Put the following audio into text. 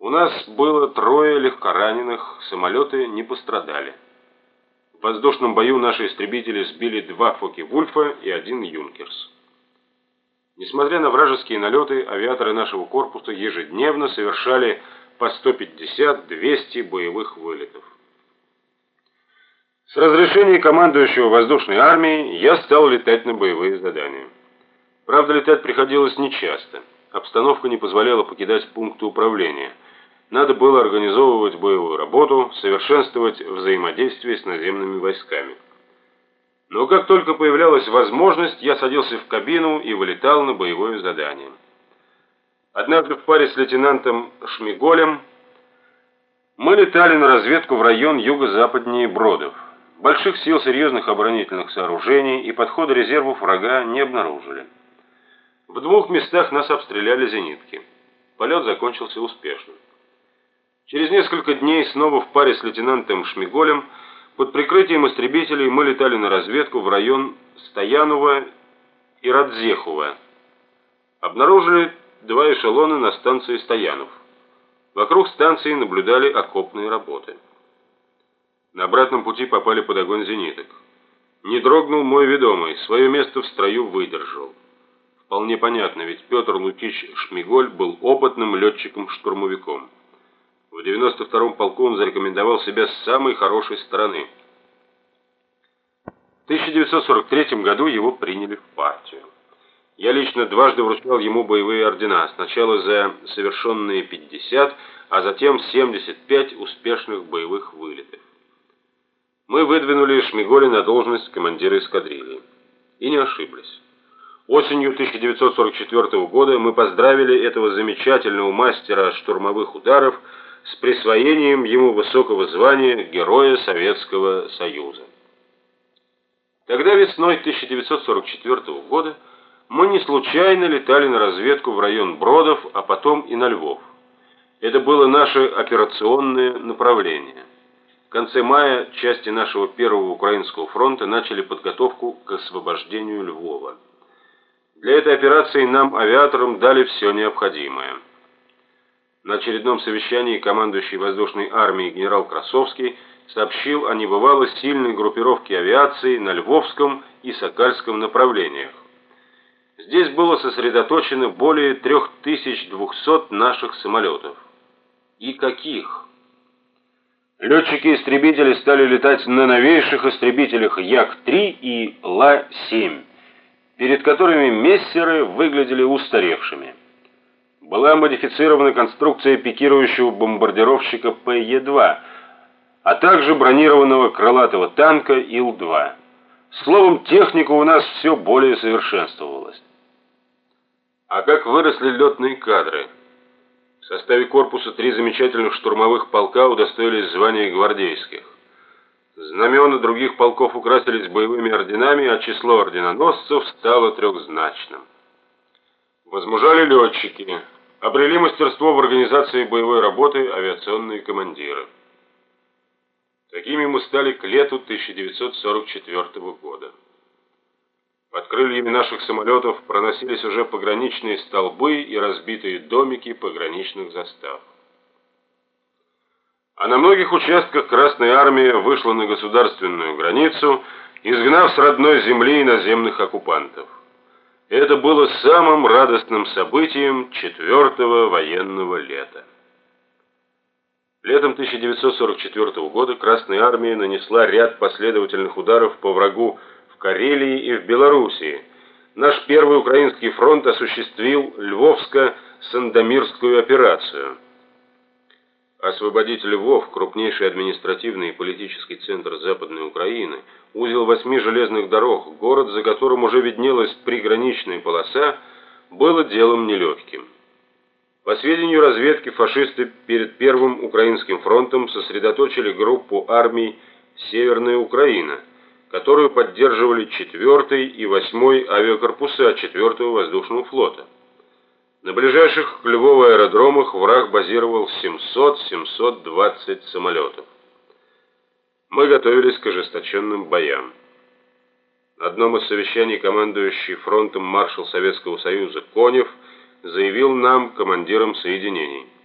У нас было трое легкораненых, самолеты не пострадали. В воздушном бою наши истребители сбили два Фоки-Вульфа и один Юнкерс. Несмотря на вражеские налеты, авиаторы нашего корпуса ежедневно совершали по 150-200 боевых вылетов. С разрешения командующего воздушной армией я стал летать на боевые задания. Правда, летать приходилось нечасто. Обстановка не позволяла покидать пункты управления. Надо было организовывать боевую работу, совершенствовать взаимодействие с наземными войсками. Но как только появлялась возможность, я садился в кабину и вылетал на боевое задание. Однажды в паре с лейтенантом Шмиголем мы летали на разведку в район юго-западнее Бродов. Больших сил серьезных оборонительных сооружений и подхода резервов врага не обнаружили. В двух местах нас обстреляли зенитки. Полет закончился успешно. Через несколько дней снова в паре с лейтенантом Шмиголем под прикрытием истребителей мы летали на разведку в район Стоянова и Радзехова. Обнаружили два эшелона на станции Стоянов. Вокруг станции наблюдали окопные работы. На обратном пути попали под огонь зениток. Не дрогнул мой ведомый, свое место в строю выдержал. Вполне понятно, ведь Петр Лукич Шмиголь был опытным летчиком-штурмовиком. В 92-м полку он зарекомендовал себя с самой хорошей стороны. В 1943 году его приняли в партию. Я лично дважды вручал ему боевые ордена, сначала за совершенные 50, а затем 75 успешных боевых вылетов. Мы выдвинули Шмиголя на должность командира эскадрильи. И не ошиблись. Осенью 1944 года мы поздравили этого замечательного мастера штурмовых ударов с присвоением ему высокого звания Героя Советского Союза. Тогда весной 1944 года мы не случайно летали на разведку в район Бродов, а потом и на Львов. Это было наше операционное направление. В конце мая части нашего первого украинского фронта начали подготовку к освобождению Львова. Для этой операции нам, авиаторам, дали все необходимое – на очередном совещании командующий воздушной армией генерал Красовский сообщил о небывало сильной группировке авиации на Львовском и Сокальском направлениях. Здесь было сосредоточено более 3200 наших самолетов. И каких? Летчики-истребители стали летать на новейших истребителях Як-3 и Ла-7, перед которыми мессеры выглядели устаревшими была модифицирована конструкция пикирующего бомбардировщика ПЕ-2, а также бронированного крылатого танка Ил-2. Словом, техника у нас все более совершенствовалась. А как выросли летные кадры? В составе корпуса три замечательных штурмовых полка удостоились звания гвардейских. Знамена других полков украсились боевыми орденами, а число орденоносцев стало трехзначным. Возмужали летчики, обрели мастерство в организации боевой работы авиационные командиры. Такими мы стали к лету 1944 года. Под крыльями наших самолетов проносились уже пограничные столбы и разбитые домики пограничных застав. А на многих участках Красная Армия вышла на государственную границу, изгнав с родной земли иноземных оккупантов. Это было самым радостным событием четвертого военного лета. Летом 1944 года Красная Армия нанесла ряд последовательных ударов по врагу в Карелии и в Белоруссии. Наш первый украинский фронт осуществил Львовско-Сандомирскую операцию – Освободить Львов, крупнейший административный и политический центр Западной Украины, узел восьми железных дорог, город, за которым уже виднелась приграничная полоса, было делом нелегким. По сведению разведки, фашисты перед Первым Украинским фронтом сосредоточили группу армий «Северная Украина», которую поддерживали 4 и 8 авиакорпуса 4-го воздушного флота. На ближайших к Львову аэродромах враг базировал 700-720 самолетов. Мы готовились к ожесточенным боям. На одном из совещаний командующий фронтом маршал Советского Союза Конев заявил нам, командирам соединений –